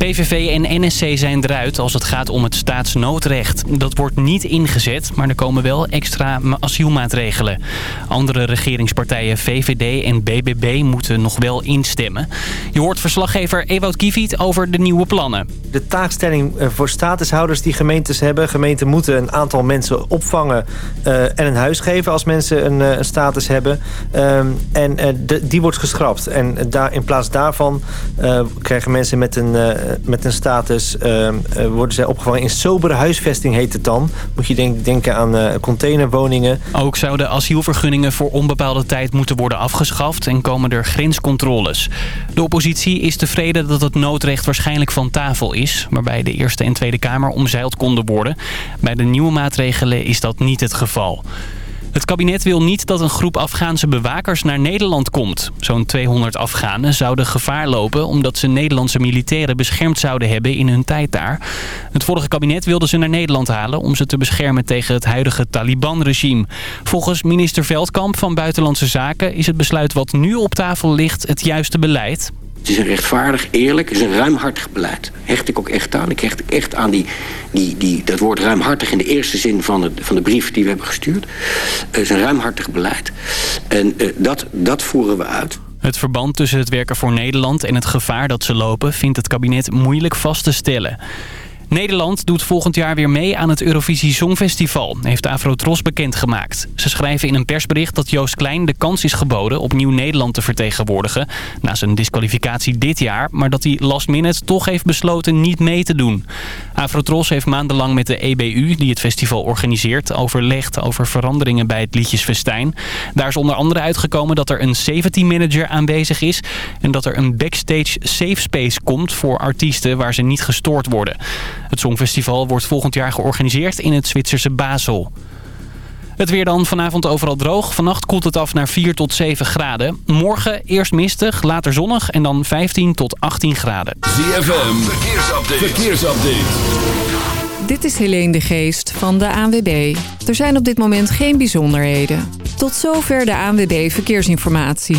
PVV en NSC zijn eruit als het gaat om het staatsnoodrecht. Dat wordt niet ingezet, maar er komen wel extra asielmaatregelen. Andere regeringspartijen VVD en BBB moeten nog wel instemmen. Je hoort verslaggever Ewout Kieviet over de nieuwe plannen. De taakstelling eh, voor statushouders die gemeentes hebben. Gemeenten moeten een aantal mensen opvangen uh, en een huis geven als mensen een, een status hebben. Uh, en die wordt geschrapt. En in plaats daarvan krijgen mensen met een, met een status... worden zij opgevangen in sobere huisvesting heet het dan. Moet je denk, denken aan containerwoningen. Ook zouden asielvergunningen voor onbepaalde tijd moeten worden afgeschaft... en komen er grenscontroles. De oppositie is tevreden dat het noodrecht waarschijnlijk van tafel is... waarbij de Eerste en Tweede Kamer omzeild konden worden. Bij de nieuwe maatregelen is dat niet het geval. Het kabinet wil niet dat een groep Afghaanse bewakers naar Nederland komt. Zo'n 200 Afghanen zouden gevaar lopen omdat ze Nederlandse militairen beschermd zouden hebben in hun tijd daar. Het vorige kabinet wilde ze naar Nederland halen om ze te beschermen tegen het huidige Taliban-regime. Volgens minister Veldkamp van Buitenlandse Zaken is het besluit wat nu op tafel ligt het juiste beleid. Het is een rechtvaardig, eerlijk, het is een ruimhartig beleid. Hecht ik ook echt aan. Ik hecht echt aan die, die, die, dat woord ruimhartig in de eerste zin van, het, van de brief die we hebben gestuurd. Het is een ruimhartig beleid. En uh, dat, dat voeren we uit. Het verband tussen het werken voor Nederland en het gevaar dat ze lopen... vindt het kabinet moeilijk vast te stellen. Nederland doet volgend jaar weer mee aan het Eurovisie Songfestival, heeft Afrotros bekendgemaakt. Ze schrijven in een persbericht dat Joost Klein de kans is geboden opnieuw Nederland te vertegenwoordigen na zijn disqualificatie dit jaar, maar dat hij last minute toch heeft besloten niet mee te doen. Afrotros heeft maandenlang met de EBU, die het festival organiseert, overlegd over veranderingen bij het liedjesfestijn. Daar is onder andere uitgekomen dat er een 17 manager aanwezig is en dat er een backstage safe space komt voor artiesten waar ze niet gestoord worden. Het Songfestival wordt volgend jaar georganiseerd in het Zwitserse Basel. Het weer dan vanavond overal droog. Vannacht koelt het af naar 4 tot 7 graden. Morgen eerst mistig, later zonnig en dan 15 tot 18 graden. ZFM, verkeersupdate. verkeersupdate. Dit is Helene de Geest van de ANWB. Er zijn op dit moment geen bijzonderheden. Tot zover de ANWB Verkeersinformatie.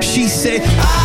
She said, I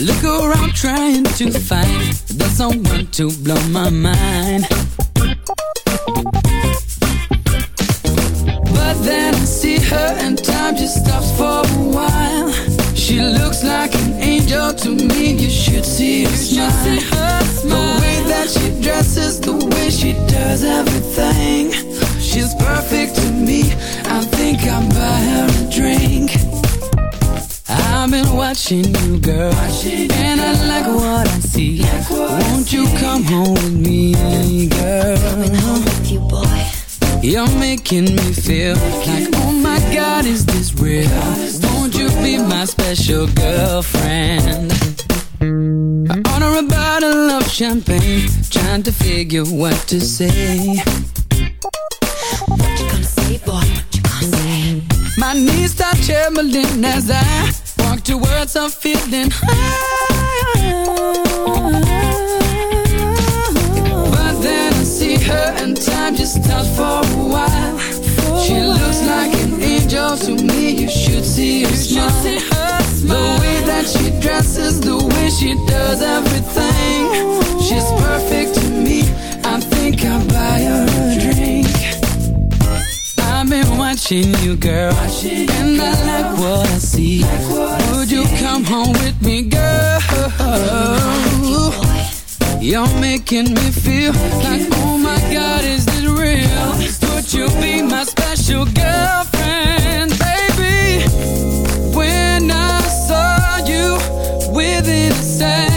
Look around trying to find the someone to blow my mind. But then I see her and time just stops for a while. She looks like an angel to me. You should see her smile. The way that she dresses, the way she does everything. She's perfect to me. I think I'll buy her a drink. I've been watching you, girl, and I like what I see. Won't you come home with me, girl? Coming home with you, boy. You're making me feel like, oh my God, is this real? Won't you be my special girlfriend? I order a bottle of champagne, trying to figure what to say. What you gonna say, boy? What you gonna say? My knees start trembling as I walk words her, feeling high. But then I see her and time just stops for a while. She looks like an angel to me. You should see her smile. The way that she dresses, the way she does everything. She's perfect watching you, girl, and I like what I see. Like what Would you come home with me, girl? You're making me feel like, oh my God, is this real? Would you be my special girlfriend, baby? When I saw you within a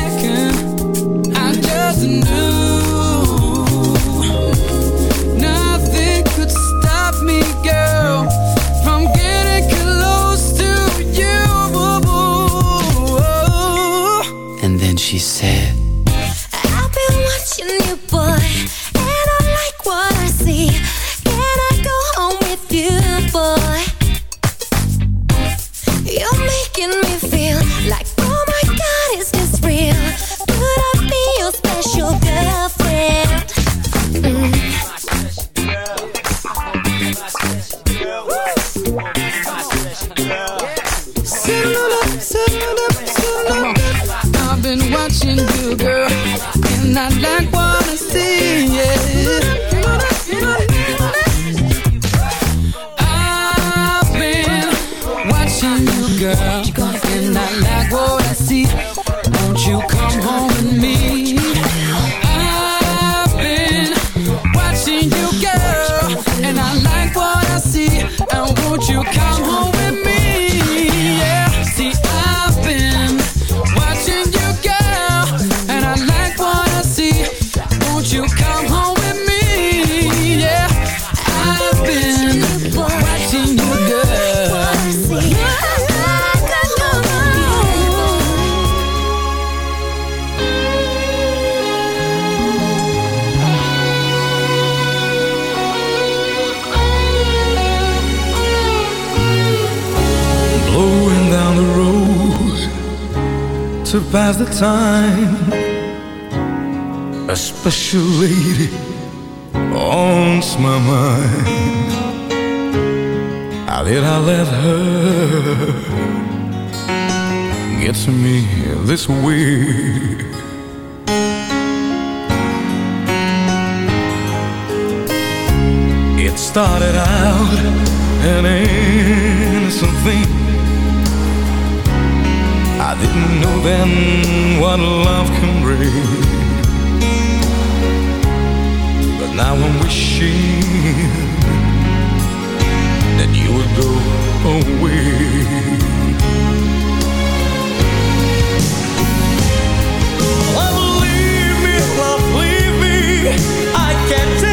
gets me this way. It started out an innocent thing. I didn't know then what love can bring. But now I'm wishing that you would go away. can't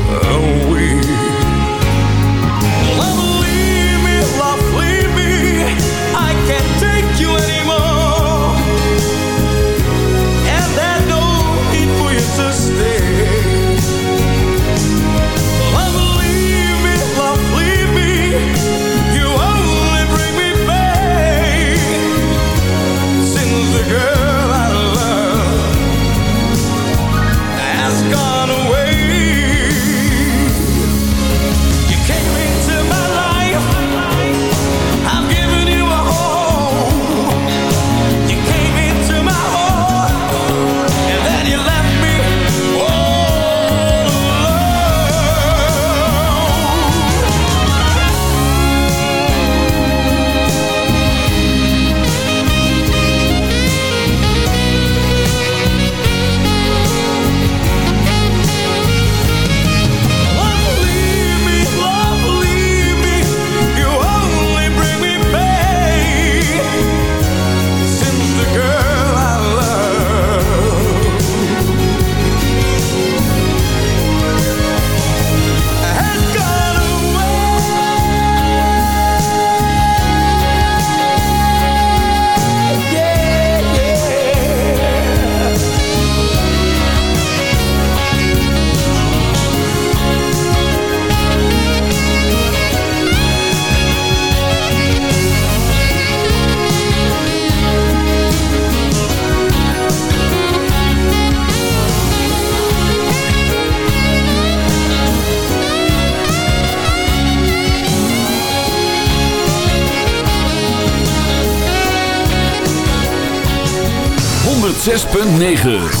gone away 9.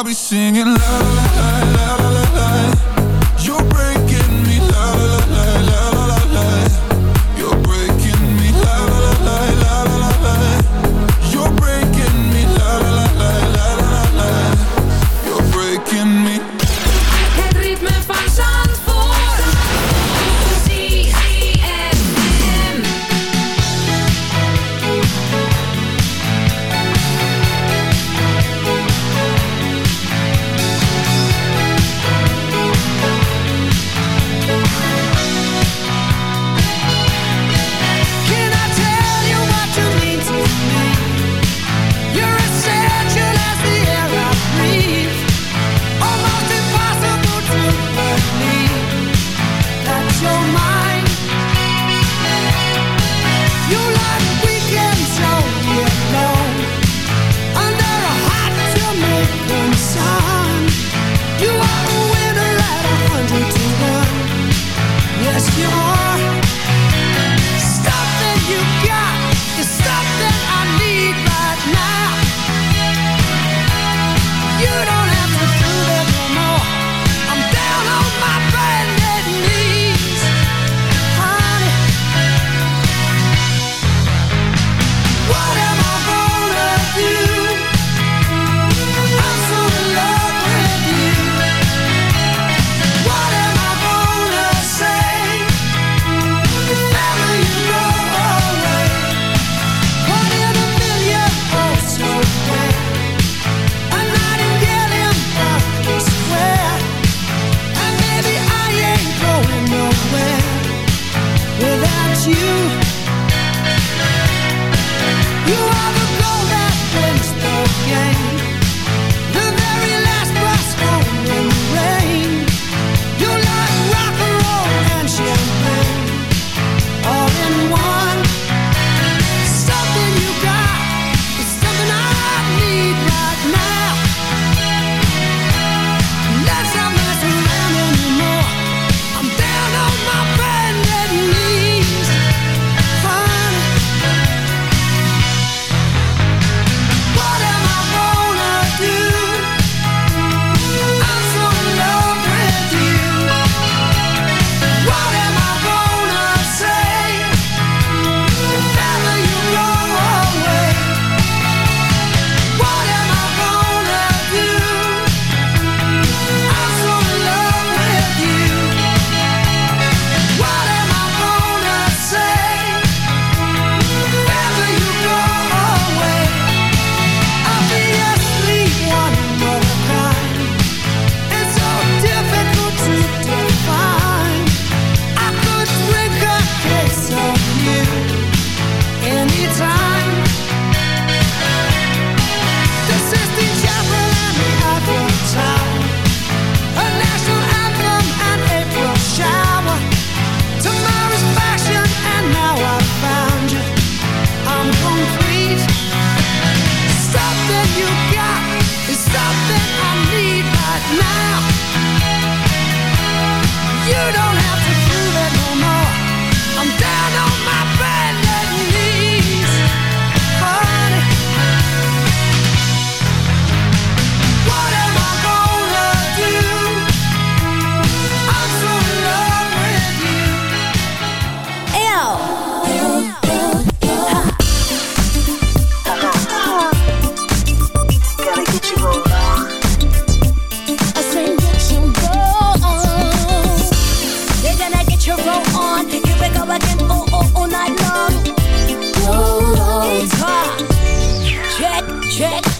I'll be singing la la la. check.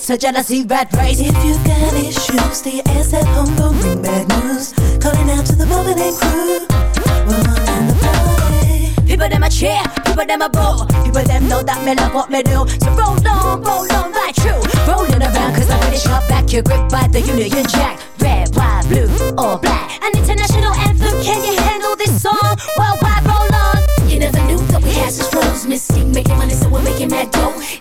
it's a jealousy red race. If you've got issues, stay your ass at home, don't bring bad news. Calling out to the woman and crew. People them a cheer, people them a boo. People them know that me love what me do. So roll on, roll on, right through. Rolling around, cause I'm pretty sharp back. your grip by the Union Jack. Red, white, blue, or black. An international anthem, can you handle this song? Worldwide, roll on. You never knew that we had such flows. missing. making money, so we're making mad dough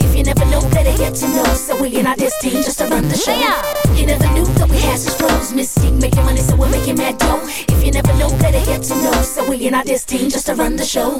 that's enough. So we in our this team just to run the show. Yeah. You never knew that we had such flows. Mis-Teeq making money, so we're making mad dough. If you never know, better get to know. So we in our this team just to run the show.